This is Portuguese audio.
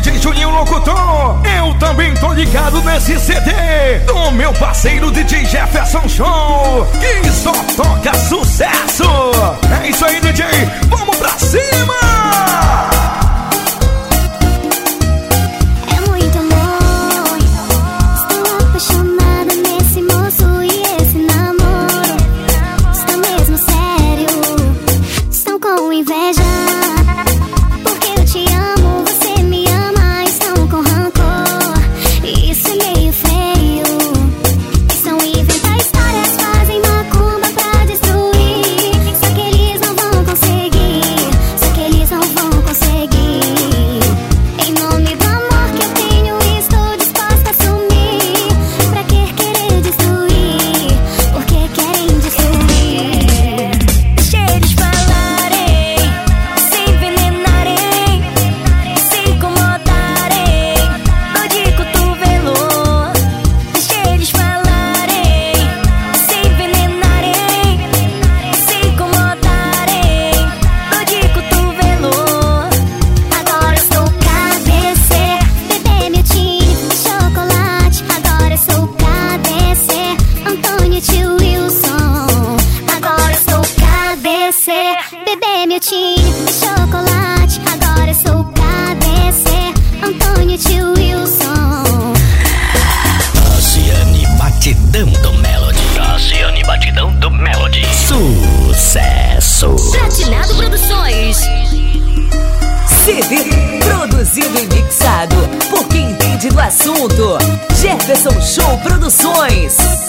DJ Juninho Locutor. Eu também tô ligado nesse CD do meu parceiro DJ Jefferson Show, que só toca sucesso. É isso aí, DJ. Vamos pra cima! inveja chocolate. Agora eu sou descer. Antônio Tio Wilson. Oceane Batidão do Melody. Oceane Batidão do Melody. Sucesso. Platinado Produções. CD produzido e mixado por quem entende do assunto. Jefferson Show Produções.